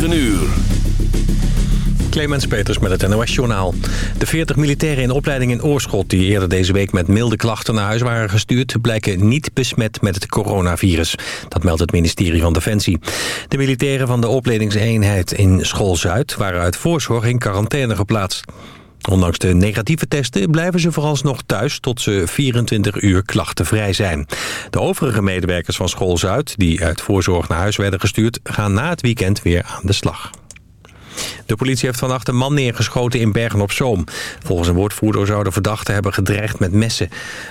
9 uur. Clemens Peters met het NOS-journaal. De 40 militairen in opleiding in Oorschot... die eerder deze week met milde klachten naar huis waren gestuurd... blijken niet besmet met het coronavirus. Dat meldt het ministerie van Defensie. De militairen van de opleidingseenheid in School Zuid... waren uit voorzorg in quarantaine geplaatst. Ondanks de negatieve testen blijven ze vooralsnog thuis tot ze 24 uur klachtenvrij zijn. De overige medewerkers van School Zuid, die uit voorzorg naar huis werden gestuurd, gaan na het weekend weer aan de slag. De politie heeft vannacht een man neergeschoten in Bergen-op-Zoom. Volgens een woordvoerder zouden verdachten hebben gedreigd met messen.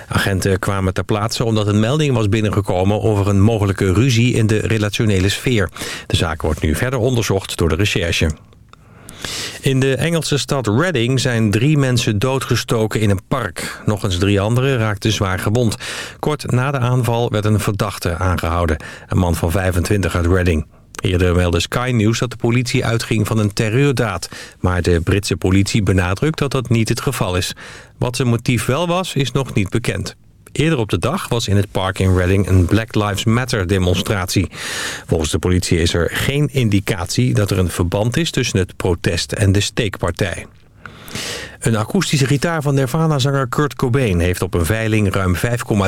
Agenten kwamen ter plaatse omdat een melding was binnengekomen... over een mogelijke ruzie in de relationele sfeer. De zaak wordt nu verder onderzocht door de recherche. In de Engelse stad Reading zijn drie mensen doodgestoken in een park. Nog eens drie anderen raakten zwaar gewond. Kort na de aanval werd een verdachte aangehouden. Een man van 25 uit Reading. Eerder meldde Sky News dat de politie uitging van een terreurdaad. Maar de Britse politie benadrukt dat dat niet het geval is. Wat zijn motief wel was, is nog niet bekend. Eerder op de dag was in het park in Reading een Black Lives Matter demonstratie. Volgens de politie is er geen indicatie dat er een verband is tussen het protest en de steekpartij. Een akoestische gitaar van Nirvana-zanger Kurt Cobain... heeft op een veiling ruim 5,3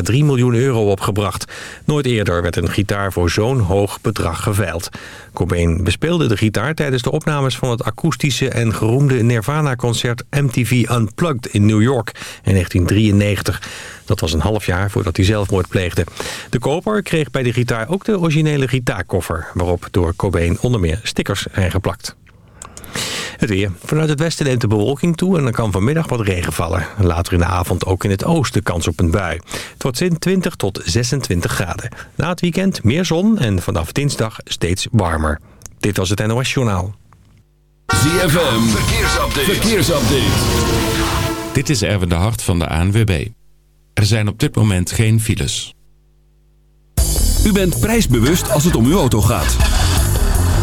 miljoen euro opgebracht. Nooit eerder werd een gitaar voor zo'n hoog bedrag geveild. Cobain bespeelde de gitaar tijdens de opnames van het akoestische... en geroemde Nirvana-concert MTV Unplugged in New York in 1993. Dat was een half jaar voordat hij zelfmoord pleegde. De koper kreeg bij de gitaar ook de originele gitaarkoffer... waarop door Cobain onder meer stickers zijn geplakt. Het weer. Vanuit het westen neemt de bewolking toe en dan kan vanmiddag wat regen vallen. Later in de avond ook in het oosten kans op een bui. Het wordt 20 tot 26 graden. Na het weekend meer zon en vanaf dinsdag steeds warmer. Dit was het NOS Journaal. ZFM. Verkeersupdate. Verkeersupdate. Dit is Erwin de Hart van de ANWB. Er zijn op dit moment geen files. U bent prijsbewust als het om uw auto gaat.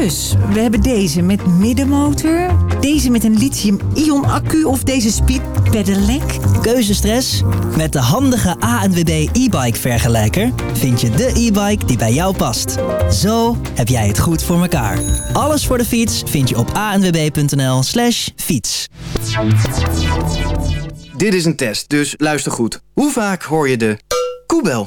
Dus, we hebben deze met middenmotor, deze met een lithium-ion accu of deze speed pedelec. Keuzestress? Met de handige ANWB e-bike vergelijker vind je de e-bike die bij jou past. Zo heb jij het goed voor elkaar. Alles voor de fiets vind je op anwb.nl slash fiets. Dit is een test, dus luister goed. Hoe vaak hoor je de koebel?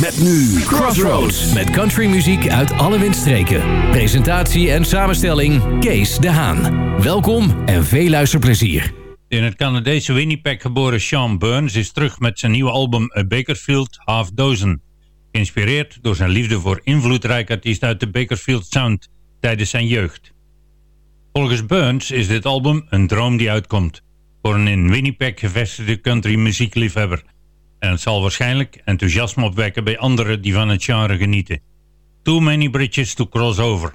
Met nu Crossroads. Met countrymuziek uit alle windstreken. Presentatie en samenstelling Kees de Haan. Welkom en veel luisterplezier. In het Canadese Winnipeg geboren Sean Burns is terug met zijn nieuwe album A Bakerfield Half Dozen. Geïnspireerd door zijn liefde voor invloedrijke artiest uit de Bakerfield Sound tijdens zijn jeugd. Volgens Burns is dit album een droom die uitkomt voor een in Winnipeg gevestigde country muziekliefhebber. En zal waarschijnlijk enthousiasme opwekken bij anderen die van het genre genieten. Too many bridges to cross over.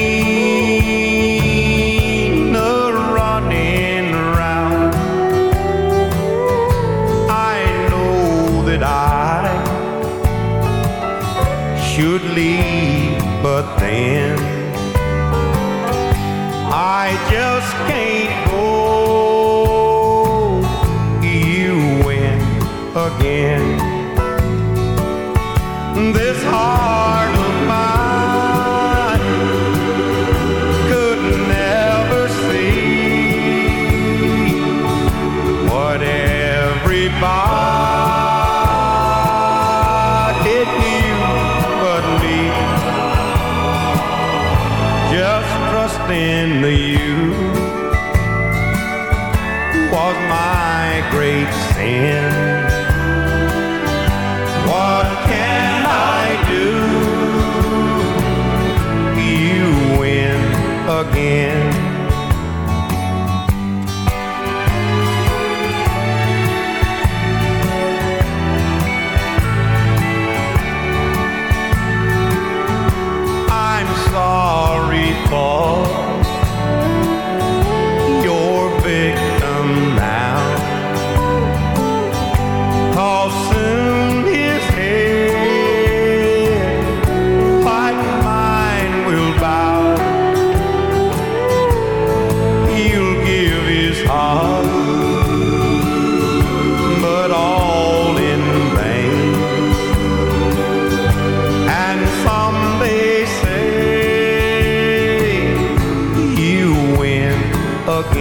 You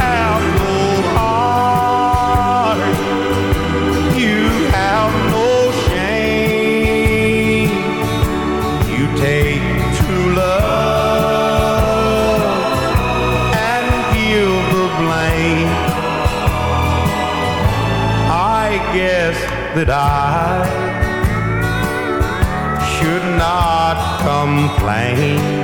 have no heart, you have no shame. You take true love and give the blame. I guess that I should not complain.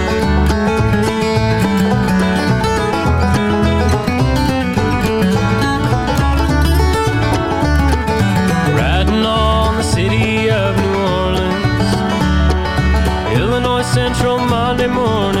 Central Monday morning.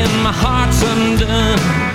and my heart's undone.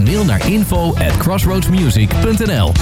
een mail naar info at crossroadsmusic.nl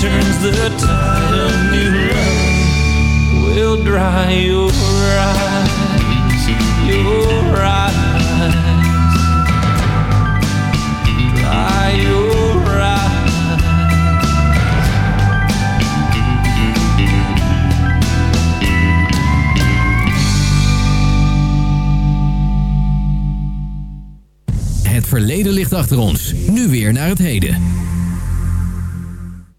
turns the tide of new love will dry your eyes, your eyes, dry your eyes. Het verleden ligt achter ons, nu weer naar het heden.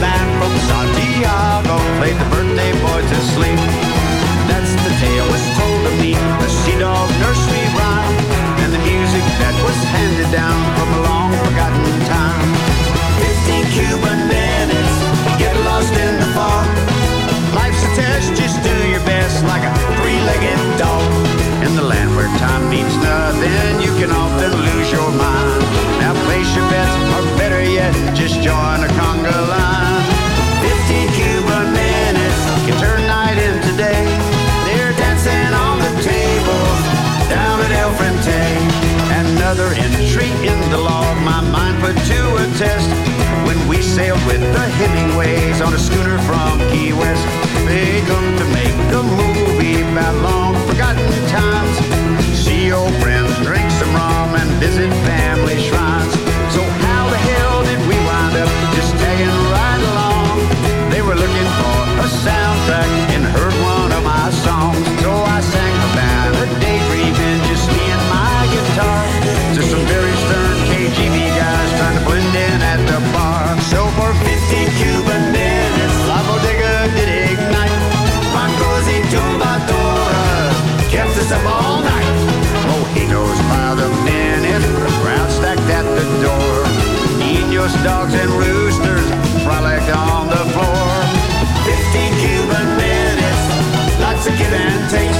man from Santiago played the birthday boy to sleep. That's the tale was told of me, the sea dog nursery rhyme, and the music that was handed down from a long forgotten time. Fifteen Cuban minutes, get lost in the fog. Life's a test, just do your best like a three-legged dog. In the land where time means nothing, you sailed with the Hemingways on a schooner from Key West. They come to make a movie about long forgotten times. See old friends, drink some rum, and visit family shrines. English dogs and roosters frolic on the floor. Fifteen Cuban minutes, lots of give and take.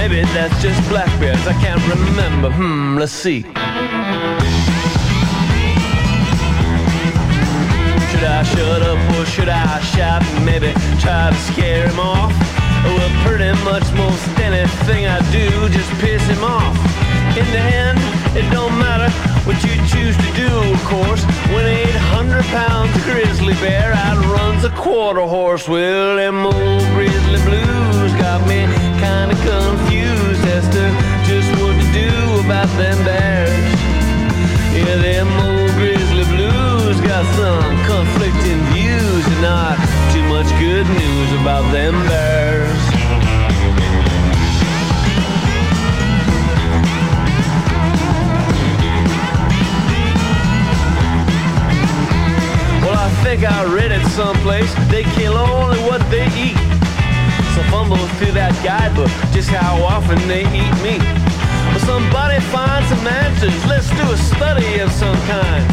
Maybe that's just black bears. I can't remember. Hmm, let's see. Should I shut up or should I shout maybe try to scare him off? Well, pretty much most anything I do just piss him off. In the end, it don't matter what you choose to do, of course. When 800 pounds of grizzly bear outruns a quarter horse, well, them old grizzly blues got me kinda confused as to just what to do about them bears. Yeah, them old grizzly blues got some conflicting views and not too much good news about them bears. Think I read it someplace. They kill only what they eat. So fumble through that guidebook, just how often they eat meat. Well, somebody find some answers. Let's do a study of some kind.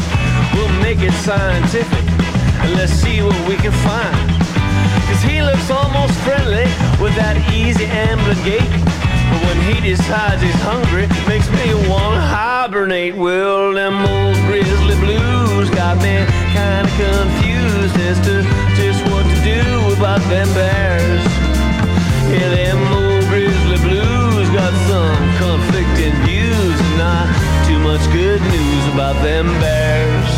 We'll make it scientific, and let's see what we can find. Cause he looks almost friendly with that easy ambling gait. He decides he's hungry, makes me wanna hibernate. Well, them old grizzly blues got me kinda confused as to just what to do about them bears. Yeah, them old grizzly blues got some conflicting views and not too much good news about them bears.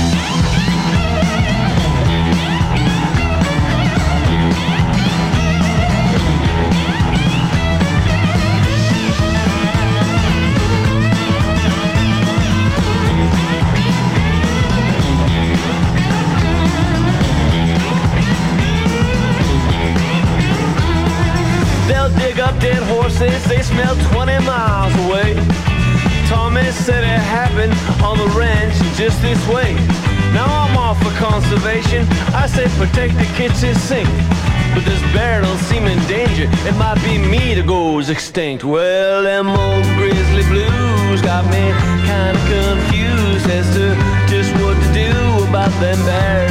They smell 20 miles away. Tommy said it happened on the ranch just this way. Now I'm all for conservation, I say protect the kitchen sink. But this bear don't seem in danger, it might be me that goes extinct. Well, them old grizzly blues got me kinda confused as to just what to do about them bears.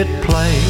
It play.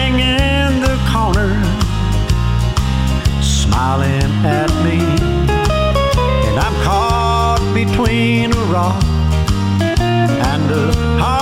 smiling at me, and I'm caught between a rock and a hard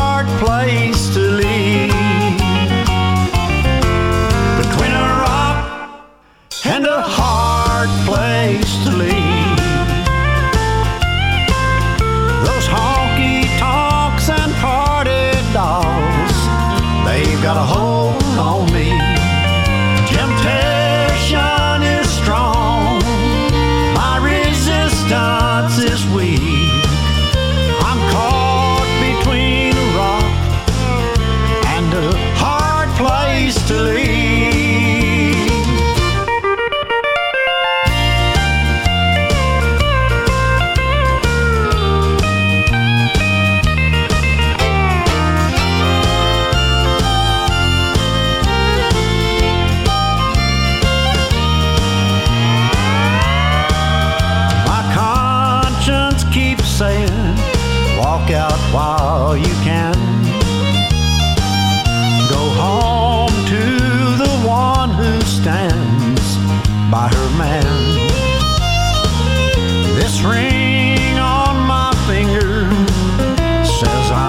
says I